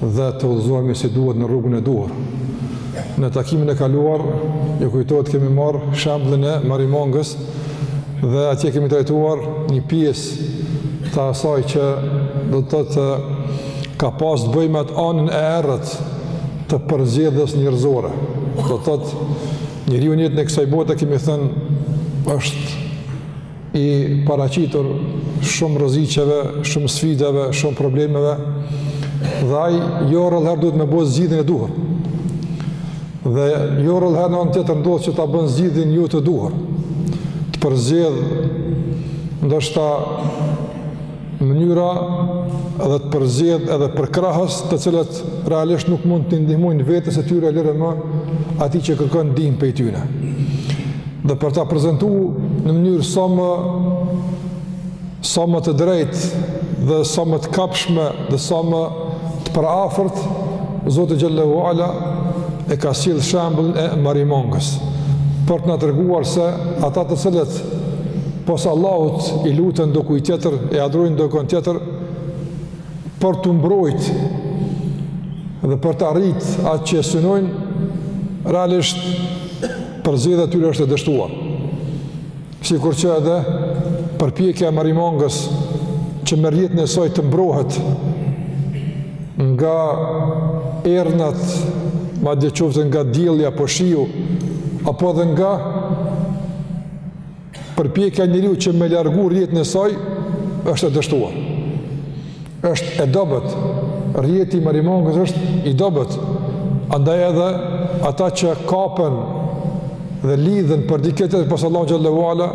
dhe të udhëzohemi si duhet në rrugën e duhur. Në takimin e kaluar, ju kujtohet kemi marrë shembullin e marimangës dhe atje kemi trajtuar një pjesë të asaj që do të thotë ka pas të bëjë me atë anën e errët të përzgjedhjes njerëzore. Do të thotë njeriu në jetën e kësaj bote kemi thënë është i paraqitur shumë rreziqeve, shumë sfidave, shumë problemeve dhe ai jo rrallëherë duhet me bo atë zgjidhjen e duhur. Dhe jo rrallëherë në anën tjetër ndodh që ta bën zgjidhjen jo të duhur. Të përzgjedh ndoshta mënyra dhe të përzgjedh edhe përkrahës të cilët realisht nuk mund t'i ndihmojnë vetes së tyre lëre më atij që kërkon ndihmë prej tyne. Dhe për ta prezentu në mënyrë sa më sa më të drejtë dhe sa më të kapshme dhe sa më të përafërt Zoti xhel-le ue ala e ka sjellë shembullin e marimangës për të na treguar se ata të cilët pos Allahut i luten dokujt tjetër, e adhurojnë dokënd tjetër, për t'u mbrojt dhe për ta arrit atë që e synojnë, realisht përzgjedhja e tyre është e dështuar. Sikur që edhe përpjekja e marimangës që me rrjetin e saj të mbrohet, Nga erërat, madje qoftë nga dielli apo shiu, apo edhe nga përpjekja e njeriut që me largu rrjetin e saj, është e dështuar. Është e dobët. Rrjeti i marimangës është i dobët. Andaj edhe ata që kapen dhe lidhen për dikë tjetër pos Allahut xhel-le ue ala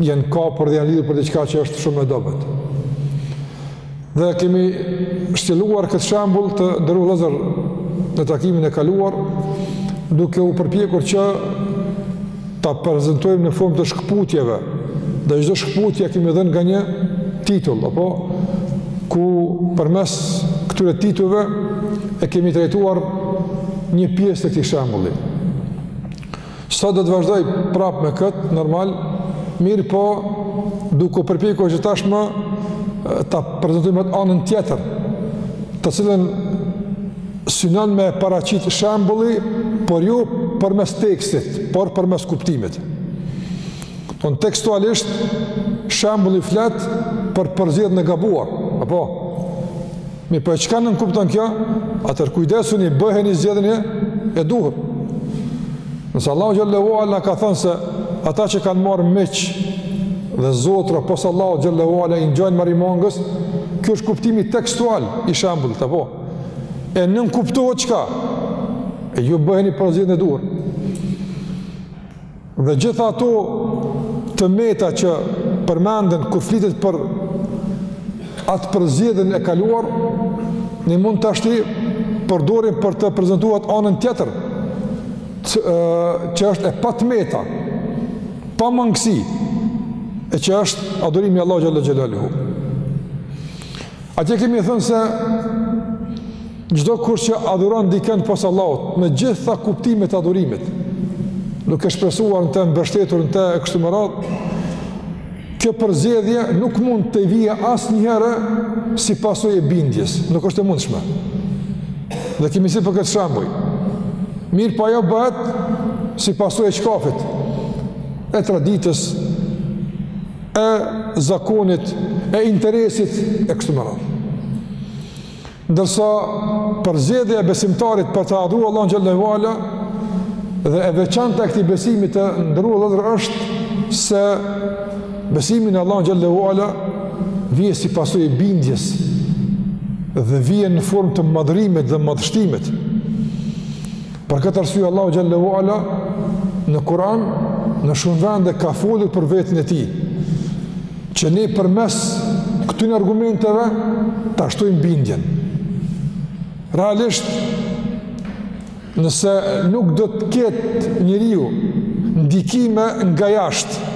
janë kapur dhe janë lidhur për diçka që është shumë e dobët. Dhe kemi shtjelluar këtë shembul të nderuar vëllezër në takimin e kaluar, duke u përpjekur që ta prezentojmë në formë të shkëputjeve, dhe çdo shkëputje kemi dhënë nga një titull, apo, ku përmes këtyre titujve e kemi trajtuar një pjesë të këtij shembulli. Sot do të vazhdoj prapë me këtë, normal, mirëpo duke u përpjekur që tashmë ta prezentojmë anën tjetër, të cilën synon me paraqit shembulli, por jo përmes tekstit, por përmes kuptimit. Domethënë tekstualisht, shembulli flet për përzgjedhjen e gabuar, apo? Mi për çka nënkupton kjo? Atër kujdesuni, bëjeni zgjedhjen e duhur. Nëse Allahu xhallahu ala ka thënë se ata që kanë marrë miq dhe zotra pos Allahu xhallahu ala i ngjajnë marimangës, kjo është kuptimi tekstual i shembullit apo. E nënkuptohet çka? E ju bëjeni përzgjedhjen e duhur. Dhe gjitha ato të meta që përmenden kur flitet për atë përzgjedhjen e kaluar, ne mund tash t'i përdorim për të prezantuar anën tjetër, që, që është e pa të meta, pa mangësi, e që është adhurimi i Allahut xhelle xhelaluhu. Atje kemi thënë se çdokush që adhuron dikën pos Allahut, me gjitha kuptimet e adhurimit, nuk e shpresuar në të mbështetur në të e kështu me radhë, kjo përzgjedhje nuk mund të vijë asnjëherë si pasojë e bindjes, nuk është e mundshme. Dhe kemi si për këtë shembuj. Mirëpo ajo bëhet si pasojë e çkafit, e traditës, e zakonit, e interesit, e kështu me radhë. Ndërsa përzgjedhja e besimtarit për ta adhuru Allahun xhallahu ala dhe e veçanta e këtij besimit të nderuar vëllezër është se besimi në Allahun xhallahu ala vjen si pasojë e bindjes dhe vjen në formë të madhërimit dhe madhështimit. Për këtë arsye Allahu xhallahu ala në Kur'an në shumë vende ka folur për veten e tij që ne përmes këtyre argumenteve ta shtojmë bindjen. Realisht nëse nuk do të ketë njeriu ndikime nga jashtë,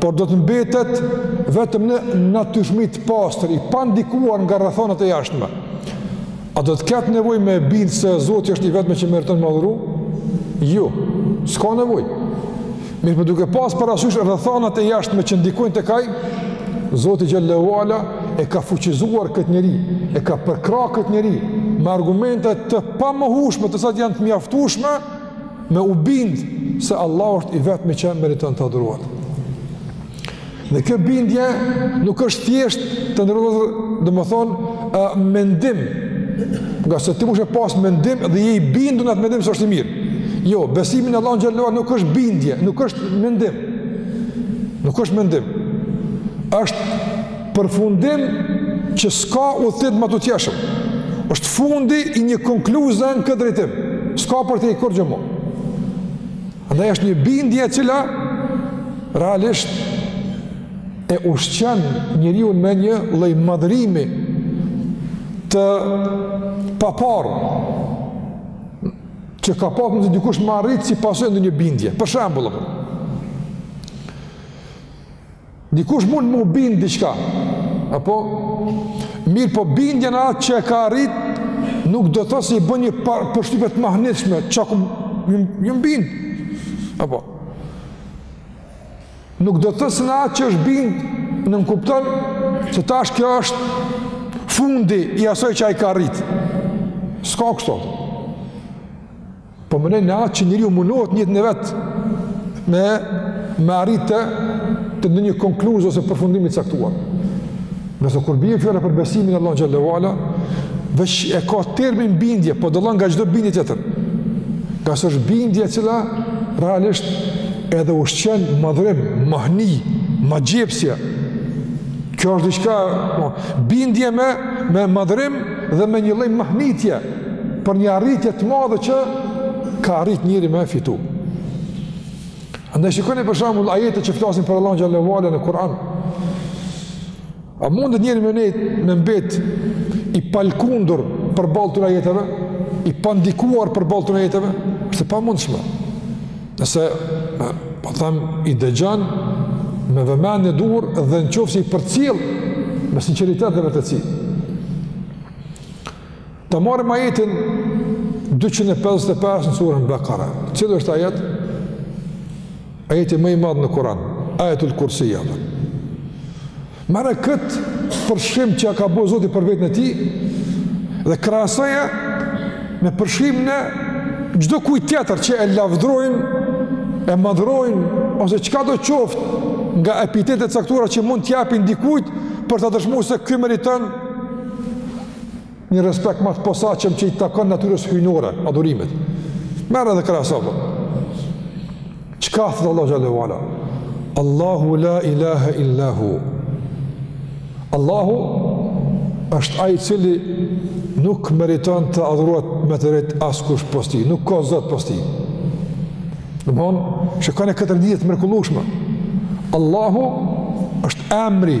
por do të mbetet vetëm në natyrshmëri të pastër i pandikuar nga rrethanat e jashtme. A do të ketë nevojë me u bind se Zoti është i vetmi që meriton me adhuru? Jo. S'ka nevojë. Mirëpo duke pas parasysh rrethanat e jashtme që ndikojnë tek ai, Zoti xhallahu ala e ka fuqizuar këtë njeri, e ka përkrah këtë njeri me argumente të pamohueshme, të cilat janë të mjaftueshme me u bind se Allahu është i vetmi që meriton të adhurohet. Dhe kjo bindje nuk është thjesht të nderuar vëllezër, domethënë, uh, mendim, ngase ti munesh me pas mendim dhe je i bindu në atë mendim se është i mirë. Jo, besimi në Allahun xhallahu ala nuk është bindje, nuk është mendim. Nuk është mendim. është përfundim që s'ka hulumtime të mëtutjeshme. është fundi i një konkluze në këtë drejtim. S'ka përtej kurgjë mo. Andaj është një bindje e cila realisht e ushqen njeriun me një lloj madhërimi të papar që ka pas nëse dikush me arrit si pasojë ndonjë bindje. Për shembull, Dikush mund m'u bind diçka, apo mirëpo bindja në atë që e ka arrit, nuk do t'thotë se i bën një përshtypje të mahnitshme, që ky u bind, apo nuk do t'thotë se në atë që është bind, nënkupton se tash kjo është fundi i asoj që ai ka arrit. S'ka kështu. Po me nejt në atë që njeriu munohet me nejt në vete me, me arritë te, te ndonjë konkluzë ose përfundim të caktuar. Ndërsa kur bie fjala për besimin në Allahun xhele ue ala, veç e ka termin bindje, po dallon nga çdo bindje tjetër. Ngase është bindje e cila realisht edhe ushqen madhërim, mahni, magjepsje. Kjo është diçka po, bindje me, me madhërim dhe me një lloj mahnitje. për një arritje të madhe që ka arrit njeri me fitu. Andaj shikoni për shembull ajetet që flasin për Allahun xhele ue ala në Kur'an. A mundet njeri me nejt me mbet i palëkundur përballë këtyre ajeteve, i pandikuar përballë këtyre ajeteve, është e pamundshme. Nëse po them i dëgjon me vëmendjen e duhur dhe në qoftë se i përcjell me sinqeritet dhe vërtetësi. Ta marrim ajetin 255 në surën Bekara. Cili është ajet? Ajeti më i madh në Kur'an. Ajetul kursi apo. Merre këtë përshkrim që ka bo Zoti për veten e tij dhe krahasoja me përshkrimin e çdo kujt tjetër që e lavdrojnë, e madhrojnë, ose çkado qoftë nga epitetet e caktuara që mund t'japin dikujt për ta dëshmu se ky meriton një respekt më të posaçëm që i takon natyrës hyjnore, adhurimit. Merre edhe krahaso, pra. Çka thotë Allahu xhele ue ala? Allahu la ilaha illa hu. Allahu është ai i cili nuk meriton të adhurohet me të drejtë askush pos tij, nuk ka zot pos tij. Domethënë, çka në këtë renditje të mrekullueshme. Allahu është emri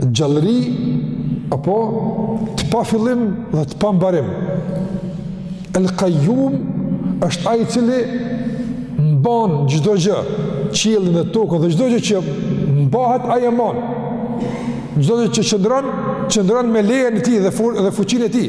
Gjallëri apo të pa fillim dhe të pa mbarim. El Qayyum është ai i cili mban çdo gjë, qiellin dhe tokën dhe çdo gjë që mbahet ai e mban. Çdo gjë që qëndron, qëndron me lejen e tij dhe fuqinë e tij.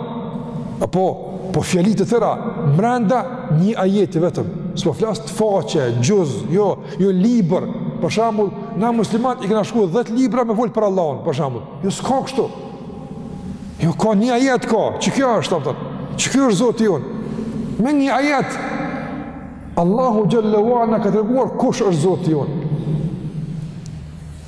Apo, po fjalët të tëra, mrenda një ajeti vetëm. S'po flas te faqe, xhuz, jo, jo libër. Për shambull, na muslimant i kena shku 10 libra me folë për Allahun, për shambull. Jo, s'ka kështu. Jo, ka një ajet ka, që kjo është, domethënë, që kjo është Zoti jonë. Me një ajet, Allahu xhelle ala na ka treguar, kush është Zoti jonë.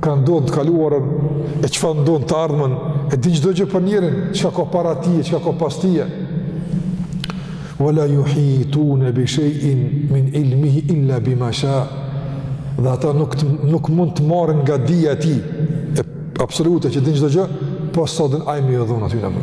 Kah don të kaluarën, e çfarë don të ardhmen, e din çdo gjë për njerin, çka ka para tij, çka ka pas tij. Ve la juhitune bishejin min ilmihi illa bima sha, dhe ata nuk, nuk mund të marrin nga dija e tij, e absolute që din çdo gjë, pos sa don ai me ia dhënë atyne.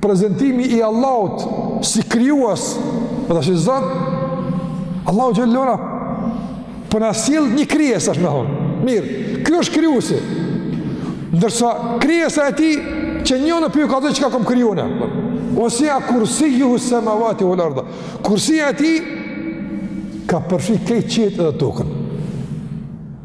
prezantimi i Allahut si krijues dhe si Zot, Allahu xhallahu po na sjell një krijesë tash me thënë. Mirë, ky është krijuesi. Ndërsa krijesa e tij që njonën po ju kallzoj çka kom krijue uesia kursijuhu semavati uel erda kursia e tij ka përfi krejt qiejt edhe tokën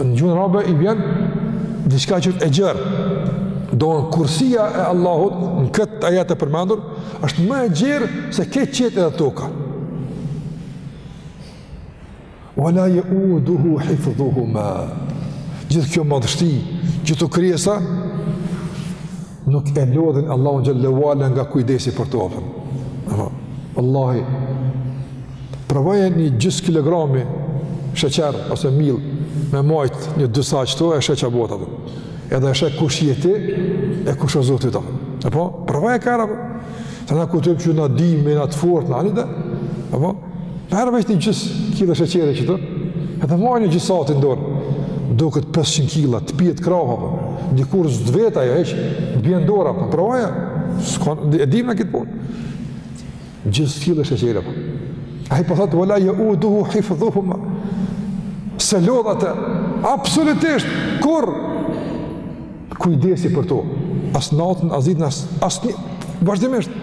Në gjuhën arabe i vjen diçka që është e gjerë. Domethënë kursia e Allahut në këtë ajet e përmendur është më e gjerë se krejt qiejt edhe toka. Wala yauduhu hifdhuhuma. Gjithë kjo madhështi, gjithë kjo krijesa nuk e lodhin Allahun xhelle ala nga kujdesi për to, apo. Vallahi, provoje një gjysë kilogrami sheqer ose miell me majtë një dy sahat çitu e sheh çka bota dhe. Edhe e sheh kush je ti e kush o Zoti. E po, provoje njëherë, se na kujtojmë që na dimë, na të fortë, na një dhe. E po, Merr veç një gjysë kile sheqer qëtu, edhe maje një gjysë sahati n'dorë, duket 500 kila, të pihet krahi, apo. Dikur s't'veton, jo, hiç, të bjen dora, apo, provoje, s'kon, e dimë na këtë punë, gjysë kile sheqer, apo. Ai po thotë, ve la jeuduhu hifdhuhuma. S'e lodh atë, absolutisht, kurrë, kujdesi për to, as natën, as ditën, as, asnjë, vazhdimisht,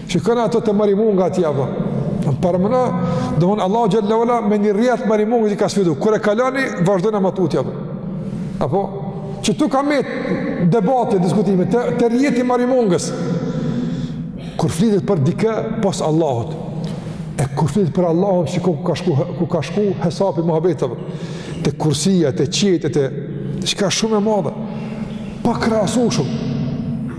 Shikoni ato te marimanga atje apo. Paramendo, domethënë Allahu xhallahu ala me një rrjet marimange i ka sfidu. Kur e kaloni, vazhdojna ma tutje apo. Apo qëtu kan met debate, diskutime, te, te rrjeti i marimangës. Kur flitet për dikë, pos Allahut. E kur flitet për Allahun, shiko ku ka shku, ku ka shku hesapi muhabeteve. Te kursia, te qiejt, te... Diçka shumë e madhe. Pakrahasueshme.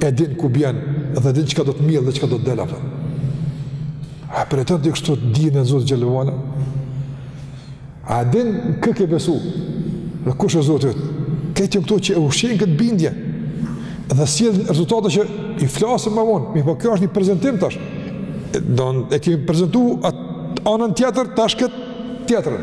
e din ku bjen dhe din çka do të mjell dhe çka do të del apo. A prezenton ti kështu dijen e Zotit xhele ve ala? A din kë ke besu? Dhe kush është Zoti? Këto këto që e ushqejnë këtë bindje dhe sjellin rezultate që i flasim më vonë, mirëpo kjo është një prezantim tash. Don e kemi prezantuar atë anën tjetër tash këtë tjetrën.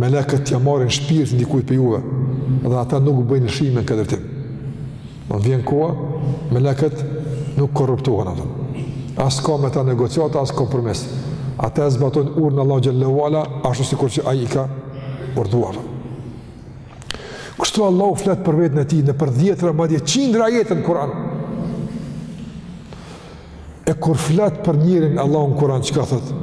Melekët ia marrin shpirtin dikujt prej juve, dhe ata nuk bëjnë lëshime në këtë drejtim. Kur vjen koha, melekët nuk korruptohen ata. As ka me ta negociata, as kompromis. Ata e zbatojnë urdhrin e Allahut xhele ve ala, ashtu sikur që ai i ka urdhëruar. Kështu Allahu flet për veten e tij, nëpër dhjetëra, madje qindra ajete në Kur'an. E kur flet për njerin Allahu në Kur'an çka thotë?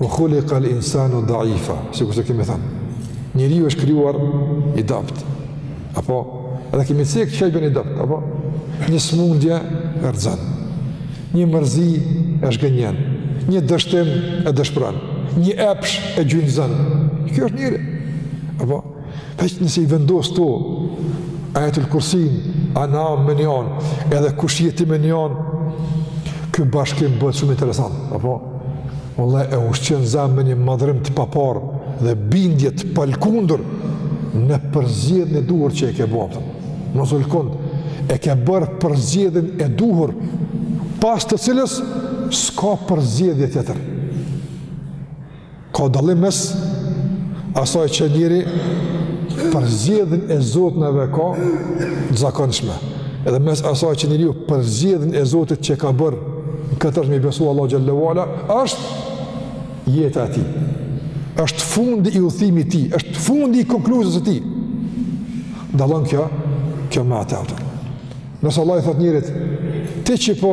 Wa khuliqa al-insanu da'ifa, sikurse kemi thënë. Njeriu është krijuar i dobët. Apo edhe kemi cek që e bën i dobët, apo një smundje e rrëzon. Një mërzi e zhgënjen. Një dështim e dëshpëron. Një epsh e gjunjëzon. Kjo është njeri. Apo Veç nëse i vendos këto, ajetul kursin, En'amin me një anë, edhe kush je ti me një anë, ky bashkim bëhet shumë interesant, apo? Valla e ushqen zemrën me një madhërim të paparë dhe bindje të palkundur në përzgjedhjen e duhur që e ke bë, mos u lëkund, e ke bërë përzgjedhjen e duhur, pas të cilës, s'ka përzgjedhje tjetër. Ka dallim mes asaj që njeriu përzgjedhjen e zotnave ka të zakonshme, edhe mes asaj që njeriu përzgjedhjen e Zotit që ka bërë në këtë rast me i besu Allahut xhele ve ala, është jeta e tij, është fundi i udhëtimit tij, është fundi i konkluzës së tij. Dallon kjo, kjo me atë autër. Nëse Allahu i thotë njerit, ti që po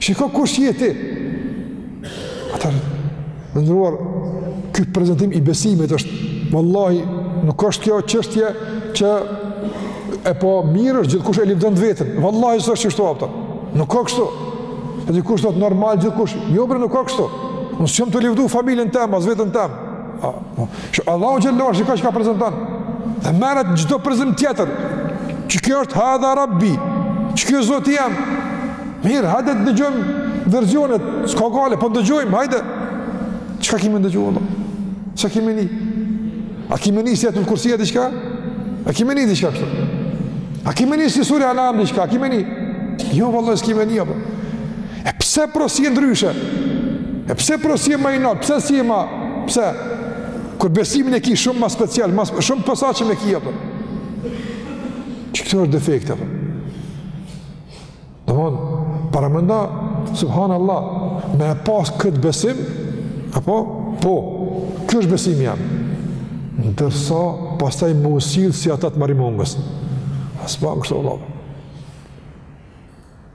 Shiko kush je ti? Atëherë, të nderuar, ky prezentim i besimit është, vallahi, nuk është kjo çështje që epo mirë është gjithkush e livdon të veten. Vallahi, s'është kështu apo. Nuk ka kështu. E dikush thotë normal gjithkush. Jo, bre, nuk ka kështu. Unë s'jom tu livdu familjen teme, as veten teme. A, po. Që Allahu Gjellohu është i ka çka prezenton. Dhe merret çdo prezentim tjetër. Që kjo është hadha rabbi. Që kjo zoti jem. Mirë, hajde të dëgjojmë versionet. S'ka gajle, po dëgjojmë, hajde. Çka kimi dëgju, valla? Çka kimi ni? A kimi ni si ajetul kursia diçka? A kimi ni diçka kështu? A kimi ni si surja En'am diçka? A kimi ni? Jo, valla, s'kimi ni, apo. E pse pra s'je ndryshe? E pse pra s'je ma i naltë? Pse s'je ma? Pse? Kur besimin e ki shumë ma special, ma, shumë pësa që me ki, a po. Qe këtu është defekt, a po. Në mund, paramendo, subhanallah, me e pas këtë besim, apo? Po, ky është besimi jem. Ndërsa, pastaj me u sill si ata të marimangës. Asë pa më kështë Allah.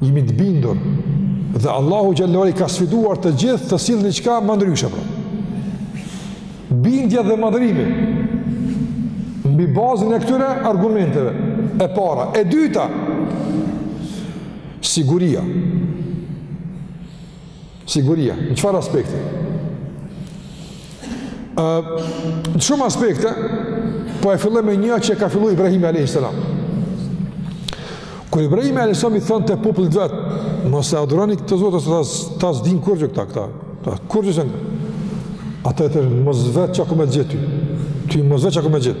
Jemi të bindur dhe Allahu xhele i ka sfiduar të gjithë të sjellin diçka ma ndryshe. Pra. Bindja dhe madhërimi mbi bazën e këtyre argumenteve e para. E dyta, siguria. Siguria, në çfarë aspekti? Uh, në shumë aspekte, po e filloj me një që e ka fillu Ibrahimi a.s. Kur Ibrahimi a.s. i thonte popullit vet, mos i adhuroni këta zota, se kta, kta s'dinë kurgjo këta, këta, kta, kurgjo sen, ata i thanë, mos vet çka ka me t'gjet ty, ty mos vet çka ka me t'gjet.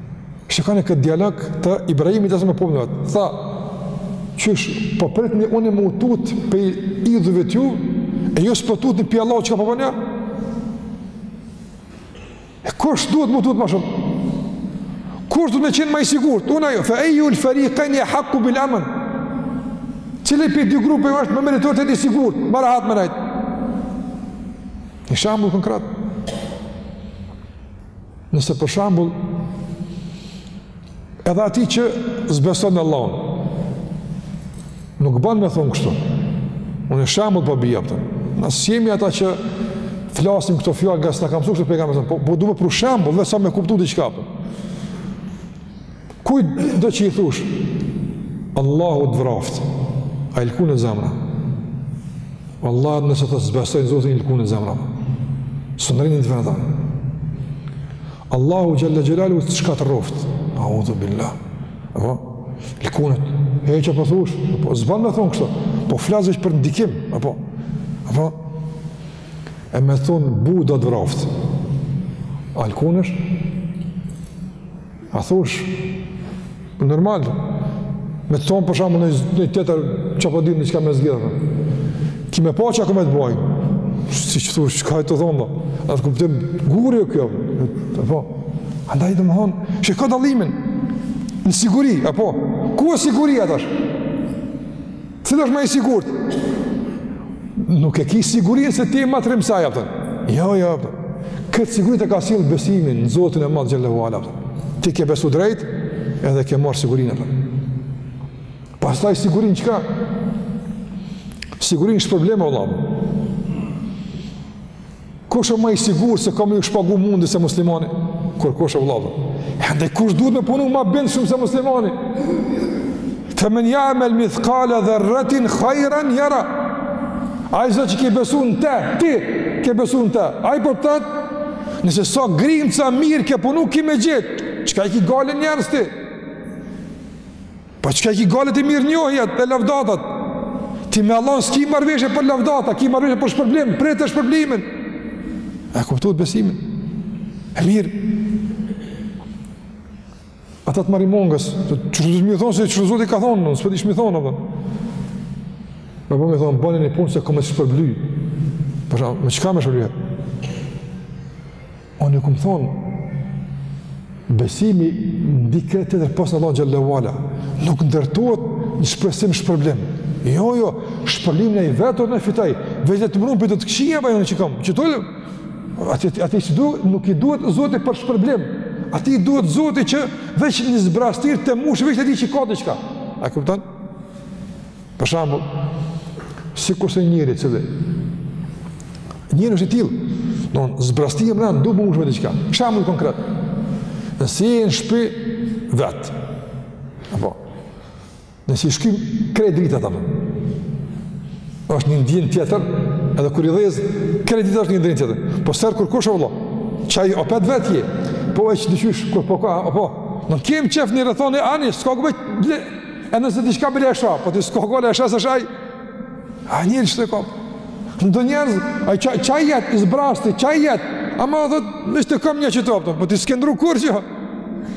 Shikoni këtë dialog të Ibrahimit a.s. me popull t'vet. Tha, qysh, po pritni unë me u tut pej idhujve t'juj, e ju s'po tutni pej Allahut çka po boni, po e kush duhet me u tut ma shumë, kush duhet me qenë ma i sigurt, unë a ju, fe ejjul ferikajni ehakku bil emn, cili pej dy grupeve është më meritor të jetë i sigurt, ma rahat me nejt, një shembull konkret, Nëse për shembull edhe atij që s'beson në Allahun nuk ban me thonë kështu. Unë shembull po bi, a kupton. Na s'jemi ata që flasim këto fjalë nga s'na ka msu kështu pejgamberi. Po po du me pru shembull, veç sa me kuptu diçka. Kupton. Kujtdo që i thush, Allahu të vraftë, a i lkunet zemra. Allah nëse s'e besojnë zotin i lkunet zemra. Së në rinjën të vërë dhamë. Allahu xhele xhelaluhu të shkatrroftë. Eudhu bilah. Apo, lkunet, e çka po thush, apo, s'ban me thonë kështu, po flas veç për ndikim, apo, apo, e me thonë Buda të vraftë. A lkunesh, A thush, normal, me të thonë për shembull noj tjetër çka po di, diçka me t'gjet, ki me pa çka ka me të bo, siç thush, çka je tu thonë, do, a kupton, guri o kjo, a po, andaj domethonë, shiko dallimin, në siguri, a po, ku a siguria tash? Cili është ma i sigurt? Nuk e ki sigurinë se ti je ma trim se ai, a kupton. Jo, jo, a kupton. Këtë siguri ta ka sjellë besimi në Zotin e Madh xhele ve ala, a kupton. Ti ke besu drejt, edhe ke marrë sigurinë, a kupton. Pastaj sigurinë çka? Sigurinë s'është problem, vlla. Kush është ma i sigurt se ka me ju shpagu mundi se muslimani? Kurrkush o vlla? Dhe kush duhet me punu ma bindshëm se muslimani? Fe men jamel mithkale dherretin hajren jera. Ai Zot që ke besu në te, ti ke besu në te. Ai po thotë, nëse sa grimca mirë ke punu, ki me gjet. Çka i ki gajle njerëzt ti? Pa po çka ki gajle ti mirënjohjet dhe lavdatat? Ti me Allah s'ki marrëveshje për lavdata, ki marrëveshje për shpërblim, prite shpërblimin. E kuptuat besimin? E mirë. Ata të marimongës, që që që me thonë se çka zoti ka thonë, s'po di çka me thonë, apo. Me po me thonë, bane një punë se kom me të shpërbly. Për shembull, me çka me shpërbly? Unë ju kam thonë, besimi në dikë tjetër pos Allahut xhele ve ala, nuk ndërtohet në shpresim shpërblim. Jo, jo, shpërblimin ai vet ur në fitaj, veç në të mërun për të të këshia për në që kam, që tullë, ati, ati që duhet, nuk i duhet zoti për shpërblim, atij i duhet zoti që veç një zbrazti ta mushë, veç ta dijë që ka diçka. A kupton? Për shembull, sikurse njeri i cili njeri është i tillë, don zbraztia me u mush me diçka. Shembull konkret. Nëse je në shpi vet. Apo. Nëse i shkim krejt dritat apo. Është një ndjenjë tjetër, edhe kur i dhez krejt dritat është një ndjenjë tjetër. Po s'erdh kurrkush o vlla? Qaj opet vet je. Po veç diqysh kur po ka apo. Nuk kem qef në rrethon e ani, s'ka ku E nëse ti shka bërja shra, po ti s'ka gale e shra se shaj, a njëri që të kapë. Në do njerëz, a qa, qa jetë, i zbrazti, qa jetë, a ma dhe dhe të kam një që të apëtëm, po ti s'ke ndru kurgjë,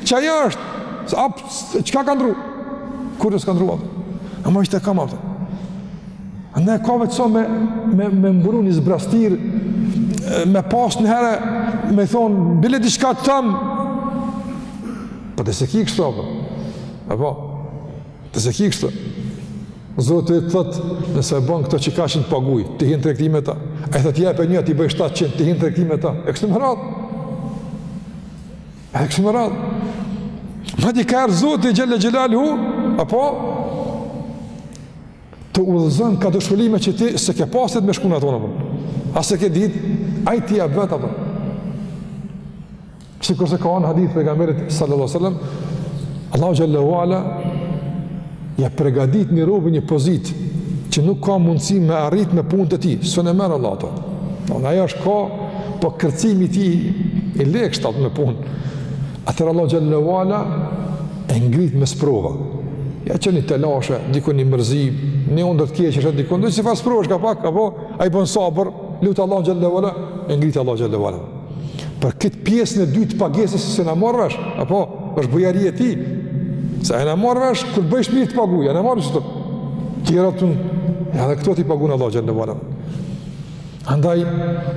qa ja është, a pëtë, çka ka ndru, kur në s'ka ndru apëtëm, a ma që të kam apëtëm. A ne ka vetë so me, me, me mburu një zbrazti, me pas një herë, me thonë, bile diçka të tëmë, po ti s'e ki kështu a kupton, Apo, ti s'e ki kështu, Zoti të thotë, nëse e bon këto që kaq të paguj, ti hin në tregti me ta, ai thotë jepe një, t'i boj 700, ti hin në tregti me ta, e kështu me radhë, e kështu me radhë, madje ka herë Zoti xhele xhelaluhu, apo, të udhëzën ka do shpërblime që ti s'e ke pasit me shkuna tonë, apo, as s'e ke ditë, ai t'i jep vet, apo, Sikurse ka një hadith pejgamberit sallallahu sallam, Allahu xhelle ue ala ja përgatit një robi një pozitë që nuk ka mundësi me arrit me punë të tij, së në merë Allah të. Në në aja është ka, po kërcimi ti i lekë shtatë me punë. Atëherë Allahu xhelle ue ala e ngrit me sprova. Ja qet një telashe, diku një mërzi, një ondërr të keqe, diku një si far sprova çka pak, apo, ai bën sabër, lut Allahun xhelle ue ala, e ngrit Allahu xhelle ue ala. Por këtë pjesën e dytë të pagesës se na marr vesh, apo është bujari e tij. Se na marr vesh kur bësh mirë të paguan, na marr çdo. Ti e rrotun. Ja dhe këto t'i paguan Allahu xhelle ue ala. Andaj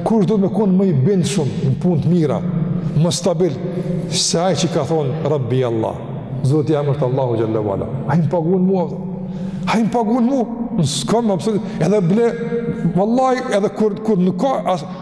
kush do me kon më i bindshëm në punë të mira, më stabil se ai që ka thon Rabbi Allah. Zoti jem është Allahu xhelle ue ala. Ai më paguan mua. Ai më paguan mua. S'kam absolut. Edhe ble, vallahi edhe kur kur nuk ka as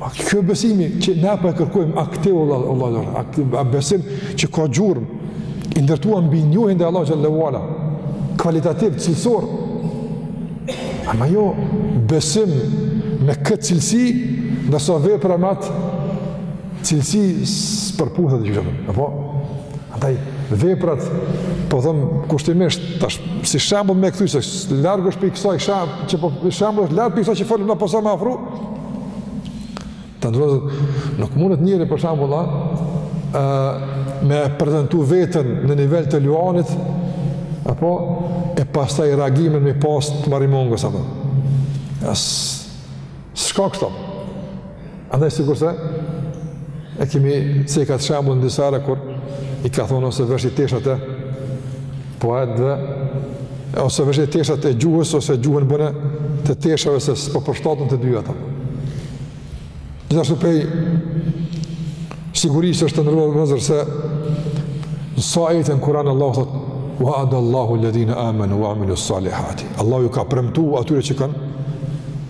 A kjo e besimi që ne po e kërkojmë aktiv, Allah, Allah, Allah, aktiv, a besim që ka gjurmë, i ndërtuar mbi njohjen e Allahut xhelle ue ala, kvalitativ, cilësor, ama jo besim me këtë cilësi, ndërsa vepra me atë cilësi s'përputhet dhe gjurmë, apo? Andaj, veprat, po them, kushtimisht, tash, si shembull me kthy, se larg është prej kësaj, shembull, shembull është larg prej kësaj që folim, po sa me afru, Të nderuar vëllezër, nuk mundet njeri për shembull me prezentu veten në nivel të luanit, apo e pastaj reagimet m'i pas të marimongës, apo. S'shkon kështu? Andaj sikurse e kemi cek atë shembullin disa herë, kur i ka thonë ose veshi teshat e, po edhe, ose veshi teshat e gjuhës, ose gjuhën bëne të teshave se s'po përshtaten të dyjat. Gjithashtu prej sigurisë është të nderuar vëllezër se në sa ajete në Kuran Allahu thotë wa ada Allahu ledhina amenu wa amilu salihati Allahu ju ka premtu atyre që kanë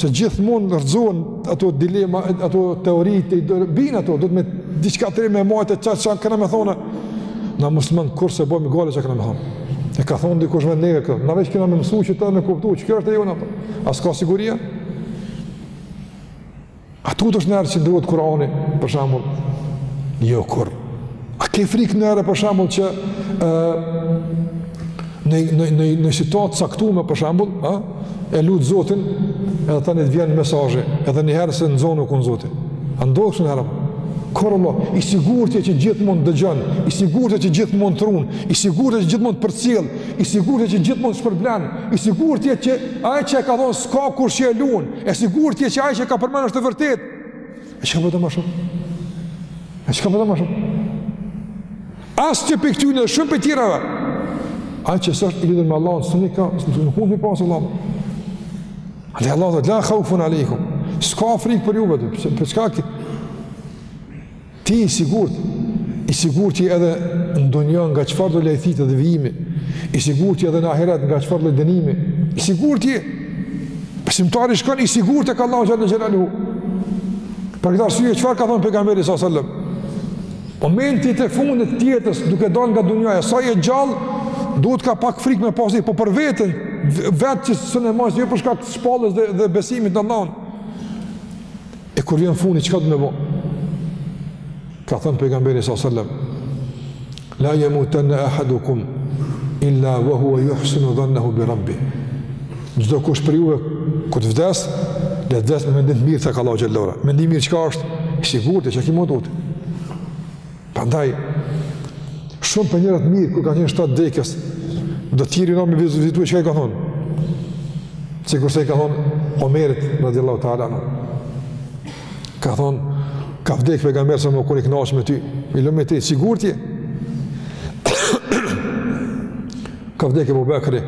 se gjithmonë rrëzohen ato dilema, ato teoritë, idetë, bijnë ato, duhet me diçka të re me e majtë, qatë që na kena me thonë, na musliman kurrë s'e bojmë gajle qa kena me thonë. E ka thonë dikush n'vend neve këtë, na veç kena me mësu që ta me kuptu, që kjo është e jona, a s'ka siguria? A tutesh najherë që ndërrohet Kurani, për shembull? Jo, kurrë. A ke frikë najherë për shembull që ë në në në në situatë të caktume për shembull, ë e lut Zotin, edhe tani të vjen mesazhi, edhe një herë se nxon u kon Zoti. A ndodh najherë? Kurrë, i sigurt je që gjithmonë të dëgjon, i sigurt je që gjithmonë t'run, i sigurt je që gjithmonë të përcjell, i sigurt je që gjithmonë të shpërblen, i sigurt je që ai që e ka dhonë s'ka kush që e luan, i sigurt je që ai që e ka përmend është e vërtetë. E çka po do ma shumë? E çka po do ma shumë? Asë që prej këtyne dhe shumë prej tjerave. Ai që është i lidhun me Allahun, së në ka, së në mund të pasë Allah. A dhe Allah dhe, la khaufun alejkum. S'ka frikë për juve, për, për çka këtë? Ti i sigurt, i sigurt je edhe në dunja nga çfarëdo lajthitje, devijimi, i sigurt je edhe në ahiret nga çfarëdo lloj dënimi, i sigurt je Besimtari shkon i sigurt tek Allahu xhel-le xhelaluhu. Për këtë arsye çfarë ka thënë pejgamberi sa selam? Momentet e fundit të jetës, duke dalë nga dunjaja, sa je gjallë, duhet ka pak frikë me pas, po për veten, vetë që s'në mos jo për shkak të shpalljes dhe dhe besimit në Allahun. E kur vjen funi, çka duhet me bo? Ka thënë pejgamberi s.a.s. La jemutenne ehadukum, illa ve huve juhsinu dhannehu bi rabbihi. Çdokush prej juve, kur të vdes, le të vdes me mendim të mirë tek Allahu xhel-le ve ala. Mendim mirë çka është? I sigurt që ki mundu të. Prandaj shumë prej njerëzve të mirë kur kanë qenë n'shtrat t'dekës, do të thirrin omë vizitu çka i ka thon. Sikurse i ka thon Omerit radiallahu ta'ala anhu. Ka thon ka vdek pejgamberi s.a.s. u kon i kënaqun me ty. I lumi ti, sigurt je. ka vdek Abu Bakri,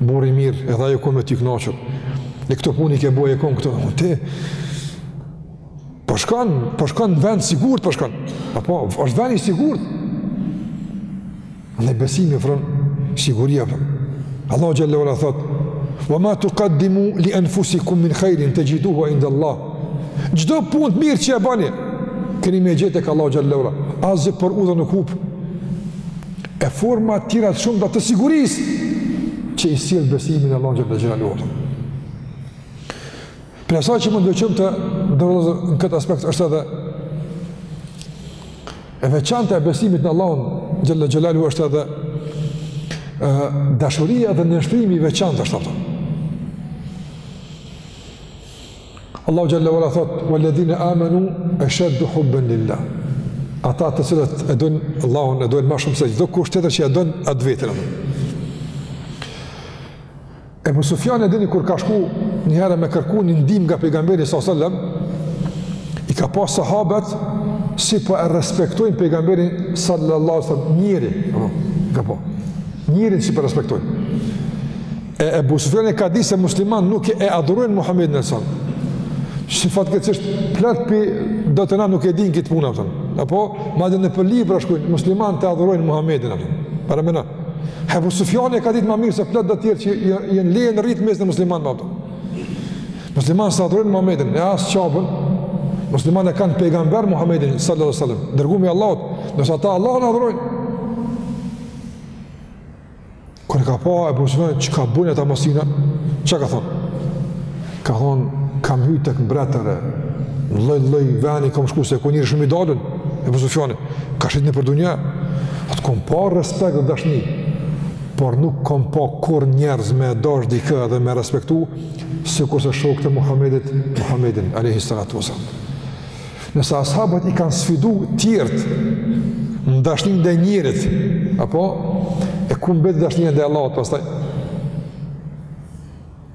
burri i mirë, edhe ai u kon me ty kënaqur. Në këtë punë i ke bojë kon këtu. Ti Po shkon, po shkon në vend sigurt, po shkon. Apo është vend i sigurt. Dhe besimi ofron siguri. Ofron. Allahu xhel-le ve ala thot: "Wa ma tuqaddimu li anfusikum min khairin tajiduhu inda Allah." Çdo punë të mirë që e bani, keni me e gjetë tek Allahu xhel-le ve ala. Asgjë për udhë nuk hup. E forma të tjera të shumta të sigurisë që i sjell besimi në Allahun xhel-le ve ala. Prej asaj që mund, domethënë, në këtë aspekt është edhe e veçanta e besimit në Allahun xhel-le xhelaluhu është edhe dashuria dhe nënshtrimi i veçantë është, a kupton. Allahu xhel-le ve ala thot, vel-ledhine amenu eshed-du hubben lil-lah. Ata të cilët e dojnë Allahun, e dojnë ma shumë se çdokush tjetër që e don atë vetën. Ebu Sufjani e dini kur ka shku një herë me kërku një ndim nga pejgamberi s.a.s. I ka pa sahabet si po e respektojnë pejgamberin s.a.s. njerin. Ka pa. Njerin si po e respektojnë. E Ebu Sufjani ka di se muslimanët nuk e adhurojnë Muhammedin s.a.s. Se fatkeqësisht plot prej do te na nuk e dinë këtë punë. A kupton, madje nëpër libra shkrujnë, muslimanët adhurojnë Muhammedin. Parameno. Ebu Sufjani e ka ditë ma mirë se plot do tjerë që janë le e rritë mes muslimanëve. Muslimanët s'e adhurojnë Muhammedin e as Qaben, muslimanët e kanë pejgamber Muhammedin sallallahu sallam, i dërgumi i Allahut, kurse ata Allahun adhurojnë. Kur e ka pa Ebu Sufjani çka bojnë ata mes tyne, çka ka thonë? Ka thonë, kam hy tek mbretëre, lloj lloj veni kam shku se ky njeri shumë i dalun, Ebu Sufjani, ka shëtit nëpër dunja, e kom pa respekt dhe dashni, por nuk kom pa kurrë njerëz me dash dikë dhe me respektu, sikurse shokët e Muhammedit, Muhammedin, alejhi salatu wasallam. Nëse ashabët i kanë sfidu tjertë, në dashninë ndaj njerit, apo, e ku mbet dashnia ndaj Allahut, pastaj,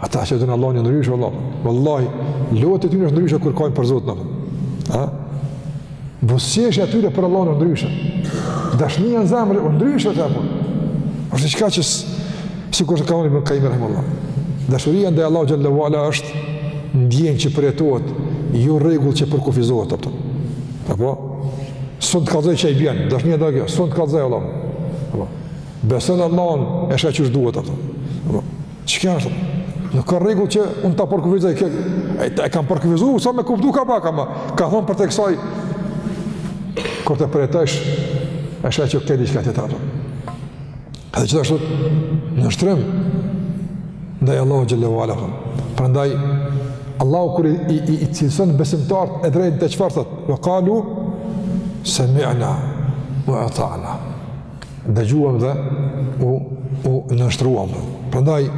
Ata që donë Allahun janë ndryshe, Allah, vëllaj, lotët e tyne është ndryshe kur kajnë për Zotin, apo. Buzëqeshja e atyre për Allahun ndryshe. Dashnia në zemër ndryshe është, apo. është diçka që sikur të ka unë i më kajmë e Allah. Dashuria ndaj Allahut xhalla wa ala është ndjenjë që përjetohet, jo rregull që përkufizohet. Apo? Apo? S'un ta kallëzoj çka i bjen, dashnia asht kjo, s'un ta kallëzoj Allah. Apo? Beson Allahun ashtu qysh duhet. Apo? Çka është? Nuk ka rregull që un ta përkufizoj kë. Ai ta kam përkufizuar sa me kuptu ngapak ama. Ka thon për të kësaj. Kur ta përjetosh, është ajo që ke diçka tjetër. Edhe gjithashtu nënshtrim ndaj Allahut xhalla wa ala. Prandaj Allahu kur i i, i, i cilëson besimtarët e drejtë, çfarë thotë? Wa qalu sami'na wa ata'na. dëgjuam dhe u u nënshtruam. Prandaj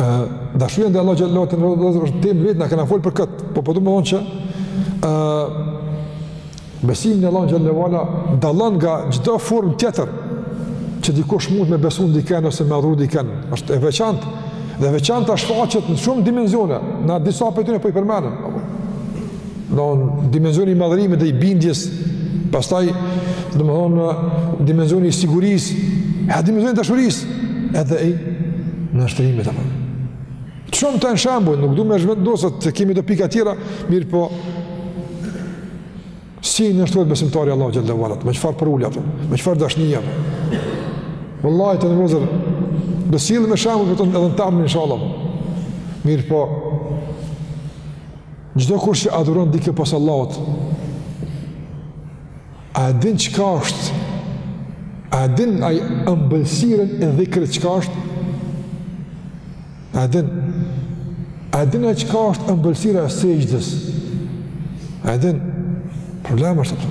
ë dashuria ndaj Allahut xhalla wa ala është temë në vete, na kena fol për kët, po po domethonë që ë besimi në Allahun xhalla wa ala dallon nga çdo formë tjetër që dikush mund me besu në dikën ose me adhuru dikën, është e veçantë dhe veçantia shfaqet në shumë dimensione, ne disa prej tyre po i përmendim. Don dimensioni i madhërimit dhe i bindjes, pastaj domthon dimensioni i sigurisë, edhe dimensioni i dashurisë, edhe i nënshtrimit apo. Qysh, shembull, nuk du me zhvendos, se kemi do pika tjera, mirëpo, si i nënshtrohet besimtari Allahut xhalla wa ala, me çfarë përulje, me çfarë dashnija. Vëllaj të në vëzër, dhe si me shembull për të në edhe në tamë në shalom, mirëpo, Çdokush që adhuron dikë pos Allahut, a e din çka është? A e din ai ëmbëlsirën e dhikrit çka është? A e din? A e din ai çka është ëmbëlsira e sexhdes? A e din? Problem është apo.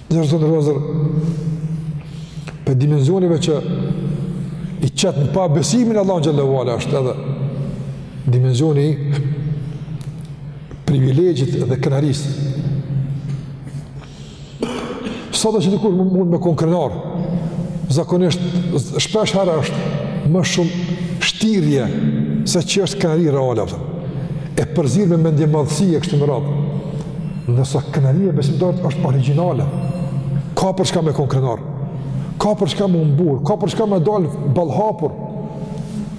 Dhe sot ndër veç prej dimensioneve që i qet n'pah besimi në Allahun xhele ve ala është edhe dimensioni i privilegjit dhe krenarisë. Sot edhe dikush mund me kon krenar, zakonisht shpesh herë është më shumë shtirje se që është krenari reale, e përzier me mendjemadhësi e kështu me radhë. Ndërsa krenaria e besimtarit është origjinale, ka për çka me konë krenar, ka për çka me u mburrë, ka për çka me dalë ballëhapur.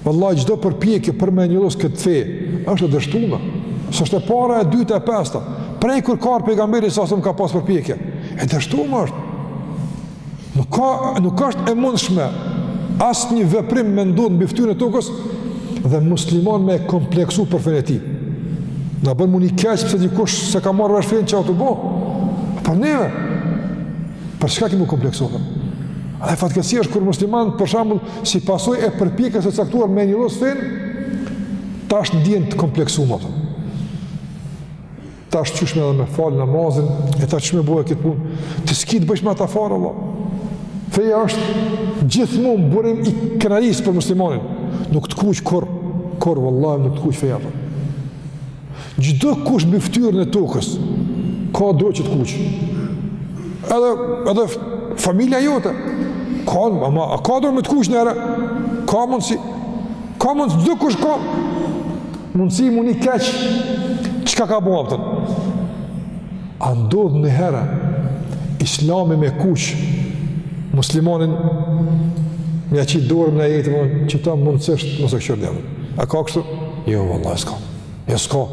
Vallahi, çdo përpjekje për me njollos këtë fe, është e dështume. S'është e para, e dyta, e pesta. Prej kur ka ardh pejgamberi s.a.s. ka pas përpjekje. E dështume është. Nuk ka, nuk është e mundshme asnjë veprim me ndodh mbi ftyrën e tokës dhe muslimanin me e kompleksu për fenë e tij. Na bën m'u ni keq pse dikush s'e ka marrë vesh fenë që ashtu bon. Por neve, për çka me u kompleksu? Dhe fatkeqësi është kur muslimani për shambull si pasojë e përpjekjes së caktuar me e njollos fenë, tash ndihen të kompleksum. Tash qysh edhe me falë namazin, e tash qysh me bo këtë punë, ti s'ki të bësh me ata fare, Allah. Feja është gjithmonë burim i krenarisë për muslimanin. Nuk të kuq kurrë, kurrë vallahi nuk të kuq feja. Çdo kush mbi fytyrën e tokës ka do herë që të kuq. Edhe edhe familja jote ka, ama a ka dorë me të kuq nihere? Ka mundsi. Ka mundsi çdo kush ka. Mundësi m'u ni keq, çka ka bo a po thën? A ndodh njëherë, islami me kuq muslimanin, me ja qitë duert n'fytyrë, që ta mundësisht, mos e kqyr. A ka kështu? Jo, vallahi, s'ka. Jo, s'ka.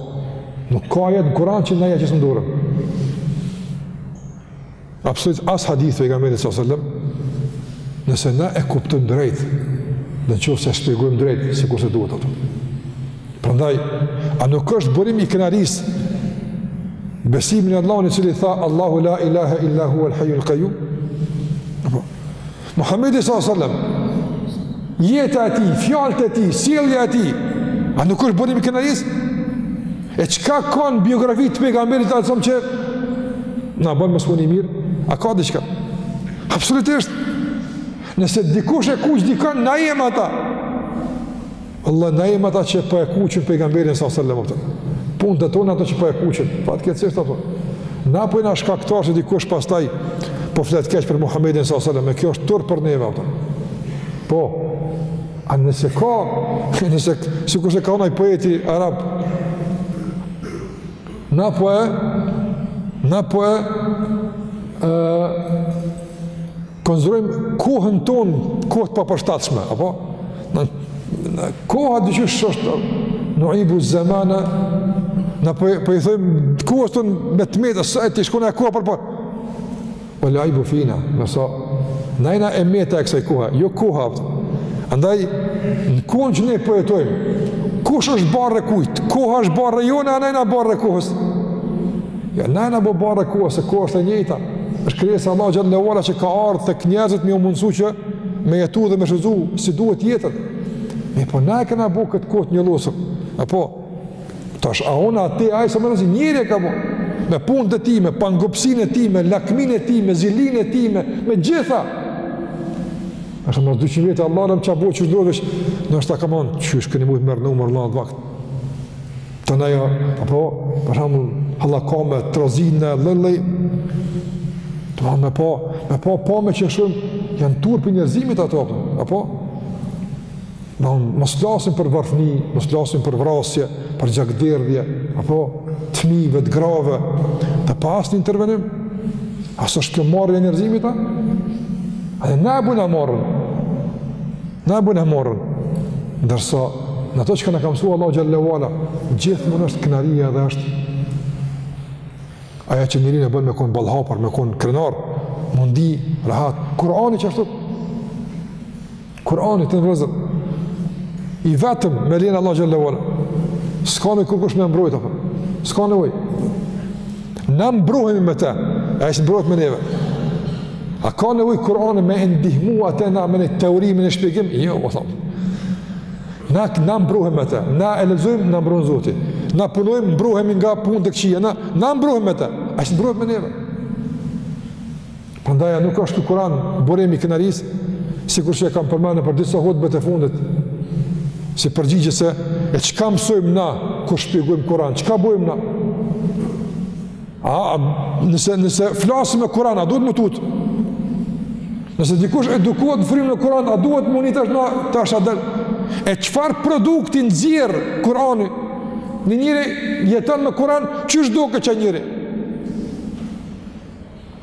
Nuk ka ajet në Kuran që na ja qesim durën. Absolut as hadith i pejgamberit sallallahu alajhi wasallam, nëse na e kuptojmë drejt, në qoftë se e shpjegojmë drejt sikur se duhet ato. Prandaj, a nuk është burim i krenarisë besimi në Allahun i cili tha Allahu la ilaha illa huwal hayyul qayyum? Muhamedi s.a.s. Jeta e tij, fjalët e tij, sjellja e tij, a nuk është burim i krenarisë? E çka ka në biografi të pejgamberit s.a.s. që na bën mos m'u ni mirë? A ka diçka? Absolutisht, nëse dikush e kuq dikon, na jem ata. Allah na jemi ata që po e kuqim pejgamberin alejhi selam, kupton. Punët tona ato që po e kuqin. Fatkeqësisht, kupton. Na po jena shkaktar se dikush pastaj po flet keq për Muhamedin alejhi selam, e kjo është turp për neve, kupton. Po. A nëse ka, nëse sikurse ka një poet arab. Na po e na po e Konsiderojmë kohën tonë, kohë të papërshtatshme, apo? Në, në koha dhe qysh është neibu zemanena, po, për po i thojmë kohës tonë me të meta, së e të shkona e koha për për. Vel ajbu fina, ndërsa na jena e meta e kësaj kohe, jo koha, Andaj, në kohën që ne po jetojmë, kush është barrë e kujt, koha është barrë e jona, a na jena barrë e kohës? Jo, na jena bo barrë kohës se koha është e njëjta. Është krijesa e Allahut xhelle ve ala që ka ardhur tek njerëzit me u mundësu që me jetu dhe me shfrytëzu si duhet jetën. Mirëpo na e kena bo këtë kohë të njollosun. E po, tash a unë ati a i se më nëzi njeriu e ka bo. Me punët e tij, me pangopsinë e tij, me lakminë e tij, me zilinë e tij, me, me gjitha. Ashtë më 200 vjetë Allah në më qa bo që shdo dhe që në është ta ka mon, që është këni mujtë mërë në umër Allah në vaktë. Të nëja, apo, për shembull, hëlla ka me trozin në lëllëj, të nëja me pa, me pa, pamje që shohim, janë turpi i njerëzimit ato, apo, apo, në mos flasim për varfni, mos flasim për vrasje, për gjakderdhje, apo, të fmijve, të grave, dhe pa asnjë intervenim, a s'është kjo marre e njerëzimit, a? Edhe ne e bojmë na marren, Na e bojmë marren, ndërsa në ato që na ka mësua Allahu xhelle ve ala, gjithmonë është krenaria dhe është ajo që njeriun e bën me kon ballëhapur, me kon krenar, me u ndi rahat. Kurani qashtu. Kurani të vëzhgon i vetëm me lejen e Allahut xhelle ve ala. S'ka nevojë kërkush me e mbrojt apo. S'ka nevojë. Na mbrohemi me të, ai s'mbrohet me neve. A ka nevojë Kur'ani me e ndihmu atë na me një teori, me një shpjegim? Jo, po thom. Na, na mbrohemi me të, na e lexojmë, na mbron Zoti. Na punojmë, mbrohemi nga punët e këqija, na, na mbrohemi me të, ai s'mbrohet me neve. Prandaj a nuk është Kurani burim i krenarisë, sikur që e kam përmend për disa hutbet e fundit, si përgjigje se e çka mësojmë na kur shpjegojmë Kuran, çka bojmë na? A, a nëse, nëse flasim me Kuran, a duhet me u tutë? Nëse dikush edukohet në frymën e Kuranit, a duhet më një tash na tash a del? E çfarë produkti nxjerr Kurani? Një njeri jeton me Kuran, qysh duket ai njeri?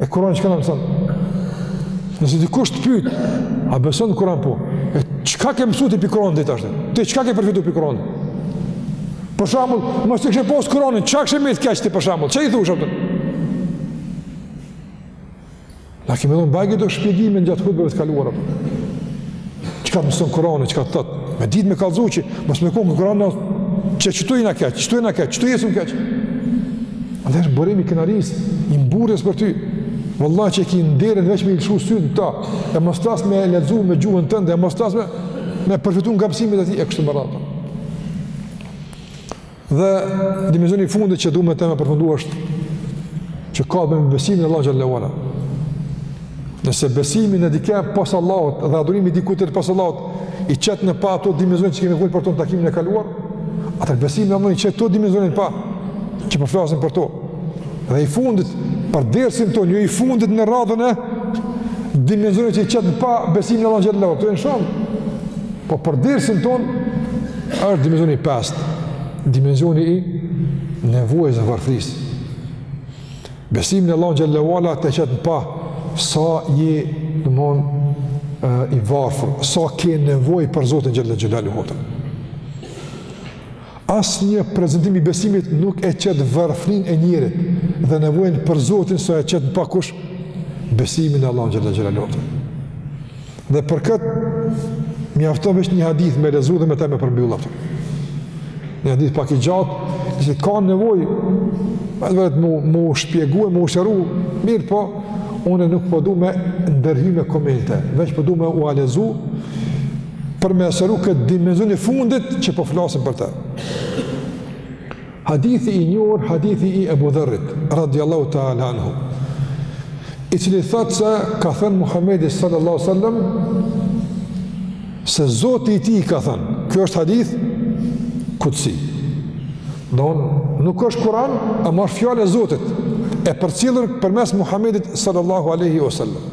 E Kur'ani çka na mëson? Nëse dikush të pyet, a beson n'Kur'an? Po. E çka ke mësuar prej Kur'anit deri tash? Ti çka ke përfituar prej Kur'anit? Për shembull, mos të kishe pas Kur'anin, çka kishe më të keq ti për shembull? Çka i thush atëherë? Na kemi dhënë bajagi shpjegime gjatë hutbeve të kaluara. Çka mëson Kur'ani, çka thot? Me ditë me kallëzu qi, mos me kon Kur'ani, qe qëtu jena keq, qëtu jena keq, qëtu jesim keq. Andaj është burim i krenarisë, i mburrjes për ty. Vallahi që e ki nderin veç me i lëshu sytë n'ta, e mos t'flas me e lexu me gjuhën tënde, e mos t'flas me, me përfitu nga mësimet e tij, e kështu me radhë. Dhe dimenzioni i fundit që du me të me e përfundu është që ka t'bëjë me besimin në Allahun xhelle ve ala. Nëse besimi në dikë pos Allahut dhe adhurimi i dikujt tjetër pos Allahut i qet në pah ato dimensione që kemi folë për to në takimin e kaluar, atëherë besimi në Allahun i qet këto dimensione n'pah që po flasim për to. Dhe i fundit për dersin tonë, jo i fundit në radhën e dimensioneve që i qet në pah besimi në Allahun xhelle ve ala, ka tepër shumë. Po për dersin tonë është dimensioni i pestë, dimensioni i nevojës e varfërisë. Besimi në Allahun xhelle ve ala ta qet n'pah sa je domthon i varfër, sa ke nevojë për Zotin xhelle xhelaluhu ti. Asnjë prezantim i besimit nuk e qet varfrinë e njerit dhe nevojën për Zotin sa e qet n'pah kush, besimi në Allahun xhelle xhelaluhu te. Dhe për këtë mjafton veç një hadith me lexu dhe me te me përmbyll atë. Një hadith pak i gjatë, që ka nevojë, me të vërtet mu, mu shpjegu e mu sqaru, mirëpo, unë nuk po du me ndërhy me komente, veç po du me ua lexu, për me sqaru këtë dimenzion t'fundit që po flasim për te. Hadithi i njohur, hadithi i Ebu Dherrit, radiallahu ta'ala anhu, i cili thotë se ka thënë Muhammedi sallallahu alejhi ve selem, se zoti i tij ka thënë, ky është hadith kudsi. Domethon, nuk është kuran, ama është fjalë e zotit, e përcjellun përmes Muhammedit sallallahu alejhi ve selem.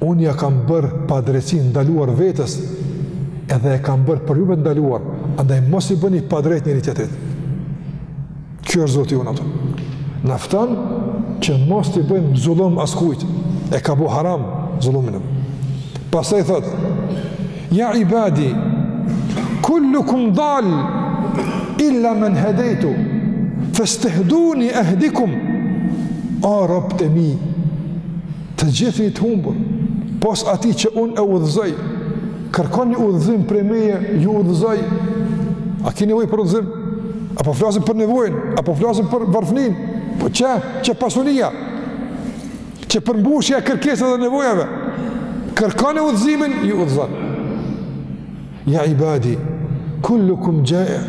Unë ja kam bërë padrejtësinë t'ndaluar vetes, edhe e kam bërë për juve t'ndaluar, andaj mos i bëni padrejt njëri-tjetrit. Kjo është zoti jonë, ato. Na fton që mos t'i bëjmë zullum askujt, e ka bo haram zullumin. Pastaj thotë, Ja ibadi, kullukum dal illa men hedejtu, festehduni ehdikum, o robt e mi, të gjithë jeni të humbur, pos atij që unë e udhëzoj, kërkoni udhëzim prej meje, ju udhëzoj, a ki nevojë për udhëzim, a po flasim për nevojën, a po flasim për varfnin, po qe, qe pasunia, qe përmbushja e kërkesave dhe nevojave kërkoni udhëzimin ju udhëzoj ja ibadi kullukum xhai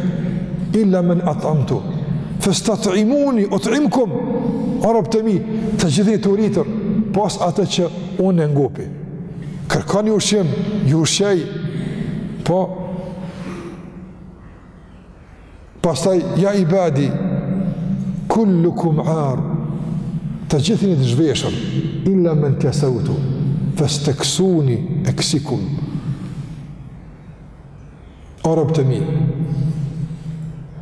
illa man at'amtu fastat'imuni ut'imkum o robt e mi të gjithë jeni të uritur pos atë që unë e ngopi kërkoni ushqim ju ushqej po Pastaj, ja ibadi, kullukum arin, të gjithë jeni të zhveshur, illa men kesautu, festeksuni eksukum. O robt e mi,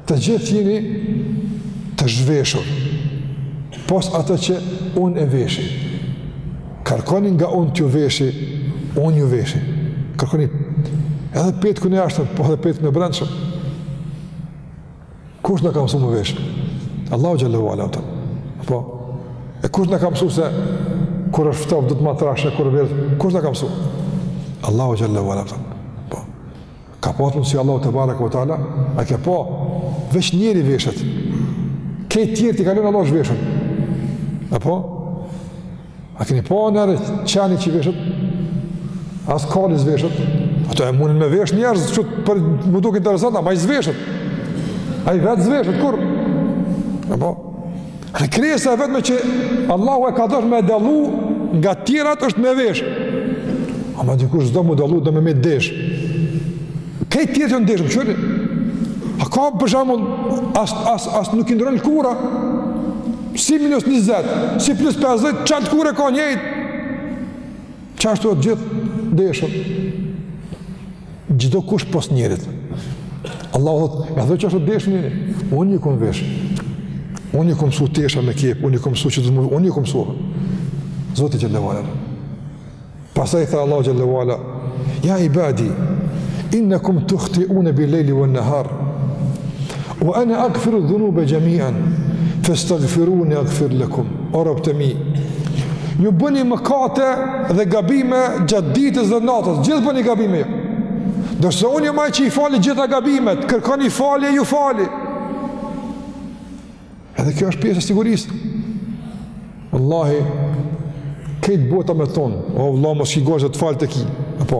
të gjithë jeni të zhveshur, pos atë që unë e veshi, Kërkoni nga unë t'ju veshi, unë ju veshi. Kërkoni edhe petkun e jashtëm, po edhe petkun e brendshëm. Kush na ka msu me veshë? Allahu xhel-le ve ala, kupton? Po, e kush na ka msu se kur është ftoftë do të ma trashë, kur është verë, kush na ka msu? Allahu xhel-le ve ala, kupton? Ka pasë mundësi Allahu tebareke ve teala, a ke pa, veç njeri veshet. Krejt tjerët i ka lanë Allahu zhveshën. A po? A keni pa najherë qeni që veshet? As kali s'veshet. Ato e mundin me vesh njerëz, që për m'u dukë interesant, ama ai s'veshet. Ai vetë s'veshet kurrë. A po? Krijesa e vetme që Allahu e ka dashtë me dallu nga të tjerat është me vesh. Ama dikush s'do m'u dallu do me me desh. Krejt tjerët janë deshëm, qërë? A ka për shambull, as, as, as nuk i ndrron lkura, si minus 20, si plus 50, qat lkurë e ka njëjtë, Qashtu të gjithë deshëm, gjithë kush pos njeriut. Allahu thotë, edhe që është të deshëm njeri, unë e kam veshë, unë e kam msu tesha me qepë, unë e kam msu që të mërë, unë e kam msu. Zoti xhel-le ve ala. Pasaj tha Allahu xhel-le ve ala, ja ibadi, innekum tuhtiune bil-lejli ven-nehar, ue ene agfiru dhunube xhemian, festagfiruni agfir lekum. O robt e mi, ju bëni mëkate dhe gabime gjatë ditës dhe natës, gjithë bëni gabime ju. Ndërsa unë jam ai që i fali gjitha gabimet, kërkoni falje, ju fali. Edhe kjo është pjesë e sigurisë. Wallahi, krejt bota me thanë, o vëlla mos ki gajle të falëta i ki. Apo,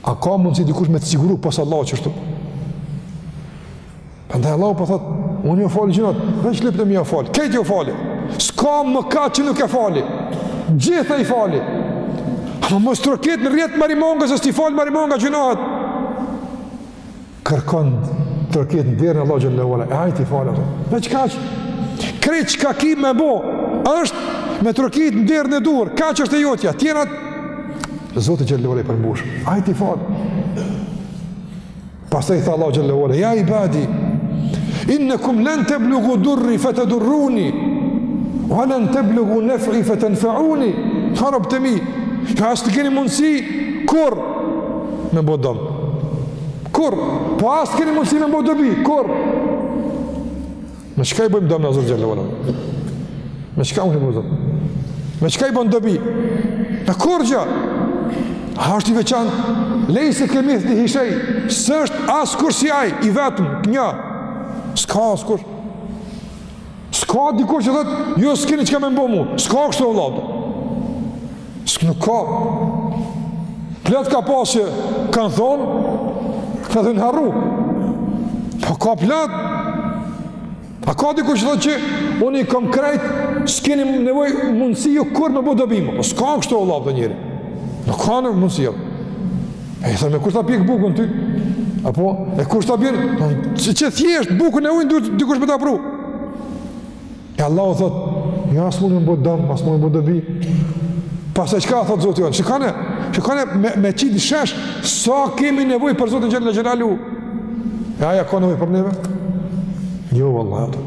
A ka mundësi dikush me të siguru pas Allahut? Qështu, prandaj Allahu po thotë, unë ju fali gjynahet, veç lypte me ja falë, kejt ju fali, s'ka mëkat që nuk e fali, gjitha i fali. Ama mos trokit në rrjetë marimonga, se s't'i fal marimonga gjynahet. kërkon troket në derën Allahut Xhelle ve Ala, e Ai t'i fal ato. Dhe qe kaq? Krejt çka ki me bo, është me trokit në derën e duhur, kaq është e jotja, tjerat, Zoti Xhelle ve Ala i përmbush, Ai t'i fal. Pastaj tha Allahu Xhelle ve Ala, ja ibadi, innekum len teblugu durri, fe tedurruni, ve len teblugu nef'i, fe tenfeuni, o robtë e mi, që as s'keni mundësi, kurrë, me m'bo dëm, Kurrë, po as keni mundësi me m'bo dobi, kurrë. Me çka i bëjmë dëm ne Zotit Xhelle ve Ala, me çka mujmë me bo dëm? Me çka i bëjmë dobi? Me kurgjë. Ai është i veçantë. Lejse kemithlihi shej, s'është askush si Ai, i vetëm, një. S'ka askush. S'ka dikush që thotë, jo s'kini çka me m'bo mu, s'ka kështu o vlla. S'ka, nuk ka. Plot ka pasë që kanë thonë, këta janë harru. Po ka plot. A ka dikush që thotë që, unë i kom krejt, s'kini nevoj mundësi ju kurrë me m'bo dobi mu. Po s'ka kështu o vlla njeri. Nuk ka mundësi jo. E i themi, e kush ta pjek bukën ty? Apo, e kush ta bjen? Po, që, që thjesht bukën e ujin duhet dikush me ta pru. E Allahu thotë, jo, as mund më bëni dëm, as mund më bëni dobi. Pastaj çka, thotë Zoti jonë, shikone, shikone me, me qitë n'shesh, sa kemi nevojë për Zotin Xhelle ve Ala? E Ai a ka nevojë për neve? Jo, Allahu tha.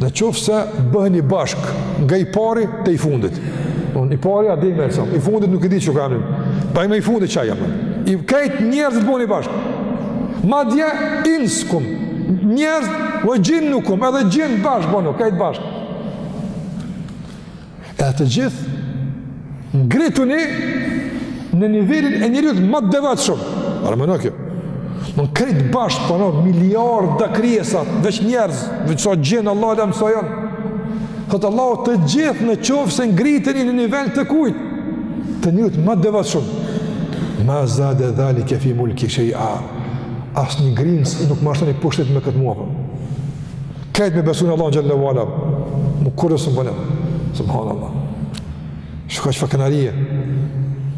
Në qoftë se bëheni bashkë nga i pari te i fundit. Në i pari Ademi, e i fundit nuk e di që ka në një. Pa i me i fundit që a jam. Kejt njerëzit bëheni bashkë. Madje insekum, njerëz, ve xhinnekum, edhe xhinë bashkë bëhen, kejt bashkë. Edhe të gjithë ngrituni në nivelin e njeriut më të devotshëm. Paramendo kjo. Më në krejt bashkë, pra po miliarda krijesa, veç njerëz, veç sa xhinë, Allahu alem sa janë. Thotë Allahu të gjithë në qoftë se ngrituni në nivel të kujt? Të njeriut më të devotshëm. Ma zade dhalike fi mulki shej'a. Asnjë grimcë nuk ma shtoni pushtetin me këtë mua, po. Kejt me besu në Allahun xhelle ve ala, me kurgjë s'më bëllem, subhanallah. Shiko çfarë krenarie,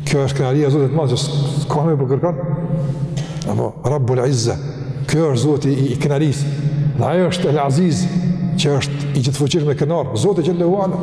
kjo është krenaria e Zotit madh, që s'ka nevojë për kërkan, apo, Rabbul Izze, kjo është Zoti i, i krenarisë, dhe Ai është El Aziz, që është i gjithëfuqishëm e krenar, Zoti xhelle ve ala.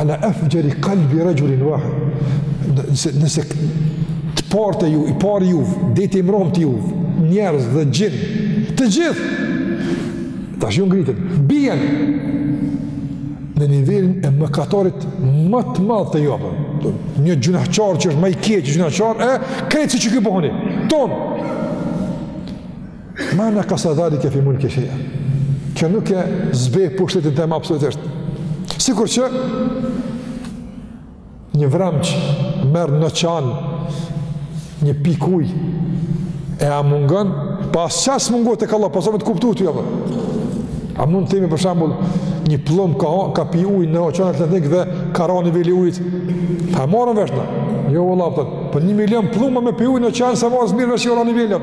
Ala efxheri kalbi raxhulin uahid. Nëse nëse të parët e ju, i pari juve, deri i mramti juve, njerëz dhe gjin, të gjithë. Tash ju ngriten, bien në nivelin e mëkatarit ma të madh, të jep. Një gjynahqar që është ma i keq gjynahqar, e krejt si ky boheni. Tonë. Ma nekasa dhalike fi mulki shej'a. Kjo nuk e zbeh pushtetin tem absolutisht. Sikur që një vramç merr në oqean një pikë uj, e a mungon, pa asi ça s'mungon te Allahu, po sa me të kuptu të jove. A mund të themi për shembull një pllumb ka, ka pi uj në Oqeanin Atlantik dhe ka ra niveli ujit. Po e marrim vesh na. Jo, vallahi, për një milion pllumba me pi uj në oqean, s'e marrim mirë vesh a ra niveli.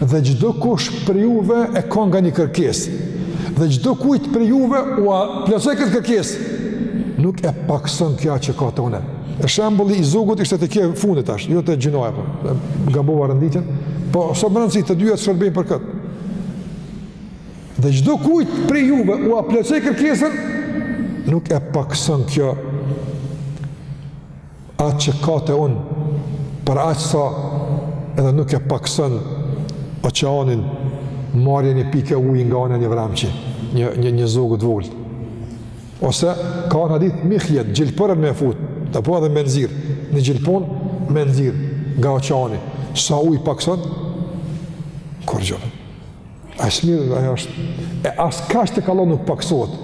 Dhe çdo kush prej juve e ka nga një kërkesë. Dhe çdo kujt prej juve ua plotësoj këtë kërkesë. Nuk e pakson kjo që ka te unë. E shembulli i zogut ishte te kjo e fundit tash, jo te gjynahu. Gabova renditjen. Po s'ka rëndësi, të dyja të shërbejnë për këtë. Dhe çdo kujt prej juve ua plotësoj kërkesën, nuk e pakson kjo Atë që ka te unë, për aq sa edhe nuk e pakëson oqeanin marrja e një pike uji nga ana e një vramçi, një, një, një zogu të vogël. Ose ka në hadith mihjet, gjilpërën me fut, apo edhe me nxjerr, një gjilpon me nxjerr nga oqeani. Sa ujë pakëson? Kurgjo. A shmirë dhe ajo është, e as ça ka te Allahu nuk paksohet.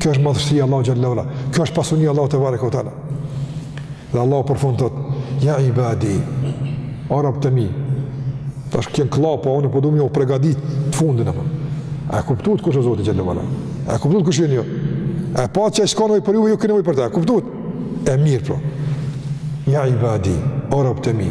Kjo është madhështia e Allahut xhelle ue ala, kjo është pasuria e Allahut tebareke ue teala. Dhe Allahu për fund thotë, ja ibadi, o robët e mi, tash kanë klapa, unë po du me ju përgatit për fundin, apo. A e kuptuat kush është Zoti xhelle ue ala? A e kuptuat kush jeni ju? A e pa që ai s'ka nevojë për ju, ju keni nevojë për ta, kuptuat? E mirë, po. Ja ibadi, o robët e mi,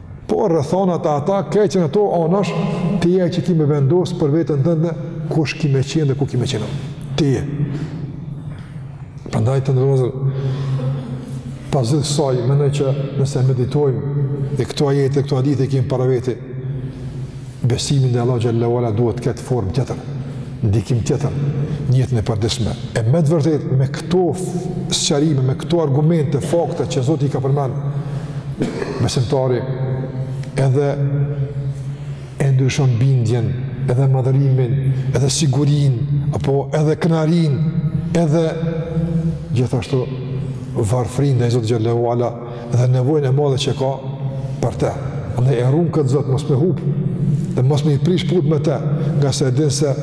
Po rrethanat e ata, e keqen, ato anash, ti je që ki me vendos për veten tënde kush ki me qenë dhe ku ki me qenë. Ti. Prandaj të nderuar vllezër, pas gjithë kësaj, mendoj që nëse meditojmë e këto ajete, këto hadithe, i kemi para vete, Besimi ndaj Allahut xhelle ue ala duhet të ketë formë tjetër, ndikim tjetër në jetën e përditshme. E me të vërtetë me këto sqarime, me këto argumente, fakte që Zoti i ka përmend besimtari edhe e ndryshon bindjen, edhe madhërimin, edhe sigurinë, apo edhe krenarinë, edhe gjithashtu varfërinë ndaj Zotit xhelle ue ala, dhe nevojën e madhe që ka për te. Andaj e run këtë Zot, mos me hup, dhe mos me i prish punët me te, ngase e din se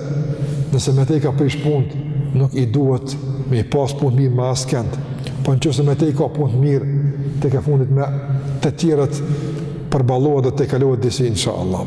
nëse me te i ka prish punët, nuk i duhet me i pas punët mirë me askënd. Po në qoftë se me te i ka punët mirë, tekefundit me të tjerët përballohet dhe tejkalohet disi, insha Allah.